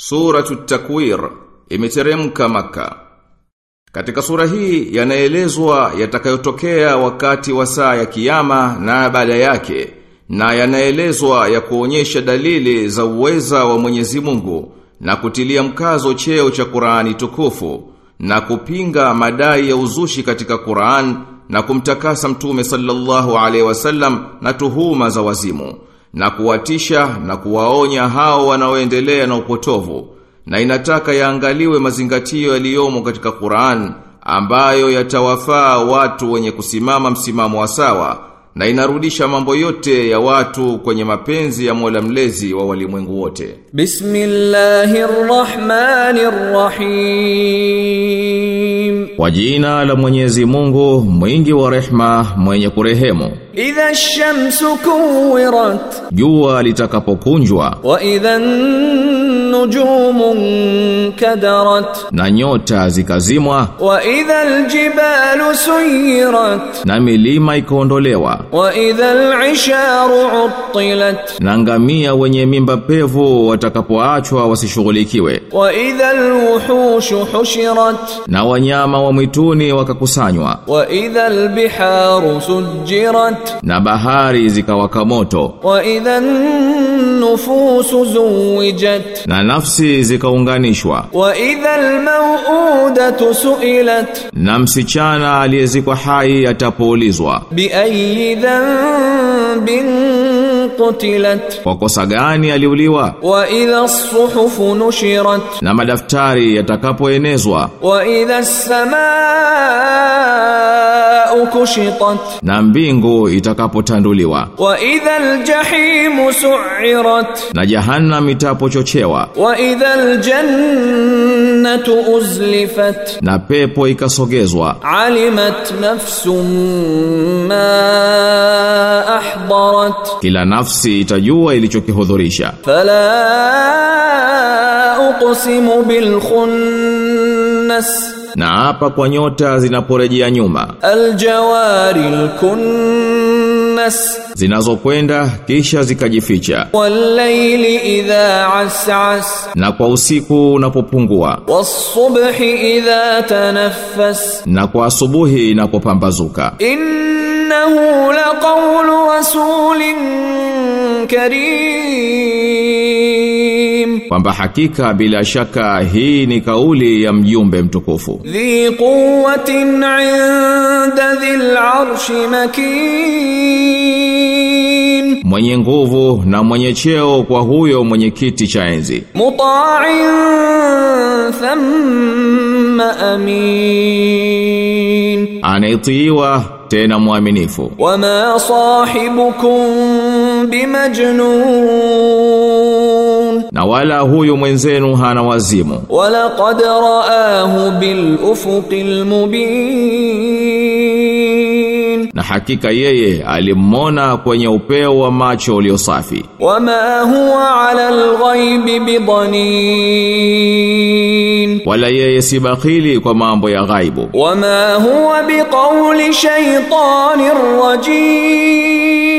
Suratu Takwir imeteremka maka. Katika sura hii yanaelezwa yatakayotokea wakati wa saa ya kiyama na baada yake na yanaelezwa ya kuonyesha dalili za uweza wa Mwenyezi Mungu na kutilia mkazo cheo cha Qur'ani tukufu na kupinga madai ya uzushi katika Qur'an na kumtakasa mtume sallallahu alaihi wasallam na tuhuma za wazimu na kuwatisha na kuwaonya hao wanaoendelea na upotovu na inataka yaangaliwe mazingatio yaliyomo katika Qur'an ambayo yatawafaa watu wenye kusimama msimamo wa sawa na inarudisha mambo yote ya watu kwenye mapenzi ya Mola mlezi wa walimwengu wote. Bismillahirrahmanirrahim. Kwa jina la Mwenyezi Mungu, mwingi wa rehma, mwenye kurehemu. Idha ash-shamsu kuwirat Jua litakapokunjwa wa idha an-nujumu kadarat. Na nyota zikazimwa. Wa idha al-jibalu suyirat. Na milima ikaondolewa. Wa idha al-isharu uttilat. Na ngamia wenye mimba pevu watakapoachwa wasishughulikiwe. Wa idha al-wuhushu hushirat. Na wanyama wa mwituni wakakusanywa. Wa idha al-biharu sujirat na bahari zikawaka moto. Wa idha an-nufusu zuwijat. Na nafsi zikaunganishwa. Wa idhal al-maw'udatu su'ilat na msichana aliyezikwa hai atapoulizwa bi ayyi dhanbin qutilat kwa kosa gani aliuliwa? wa idha as-suhufu nushirat na madaftari yatakapoenezwa wa idha as-samaa'u kushitat. Na mbingu itakapotanduliwa. Wa idha al-jahimu su'irat. Na jahannam itapochochewa. Wa idha al-jannatu uzlifat. Na pepo ikasogezwa. Alimat nafsum ma ahdarat. Kila nafsi itajua ilichokihudhurisha. Fala uqsimu bil khunnas na hapa kwa nyota zinaporejea nyuma. Aljawaril kunnas zinazokwenda kisha zikajificha. Walaili idha as'as. Na kwa usiku unapopungua. Wasubhi idha tanaffas. Na kwa asubuhi inapopambazuka. Innahu laqawlu rasulin karim kwamba hakika bila shaka hii ni kauli ya mjumbe mtukufu. Dhi quwwatin inda dhil arshi makin, mwenye nguvu na mwenye cheo kwa huyo mwenye kiti cha enzi. Muta'in thumma amin, anaitiwa tena mwaminifu. Wama sahibukum bimajnun na wala huyu mwenzenu hana wazimu. Wala qad raahu bil ufuqil mubin na hakika yeye alimona kwenye upeo wa macho ulio safi. Wama huwa ala al alghaibi bidanin wala yeye si bakhili kwa mambo ya ghaibu. Wama huwa biqauli shaytanir rajim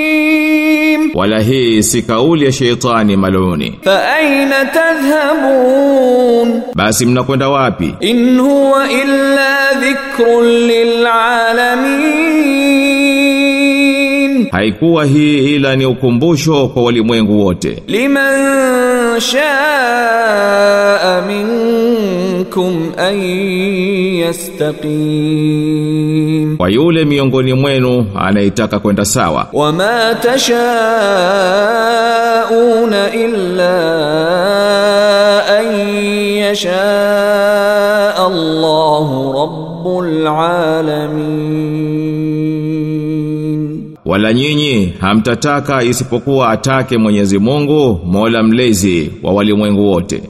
wala hii si kauli ya sheitani maluni fa aina tadhhabun? Basi mnakwenda wapi? In huwa illa dhikrun lilalamin haikuwa hii ila ni ukumbusho kwa walimwengu wote. Liman shaa minkum an yastaqim kwa yule miongoni mwenu anayetaka kwenda sawa. Wama tashauna illa an yasha Allahu rabbul alamin. Wala nyinyi hamtataka isipokuwa atake Mwenyezi Mungu Mola mlezi wa walimwengu wote.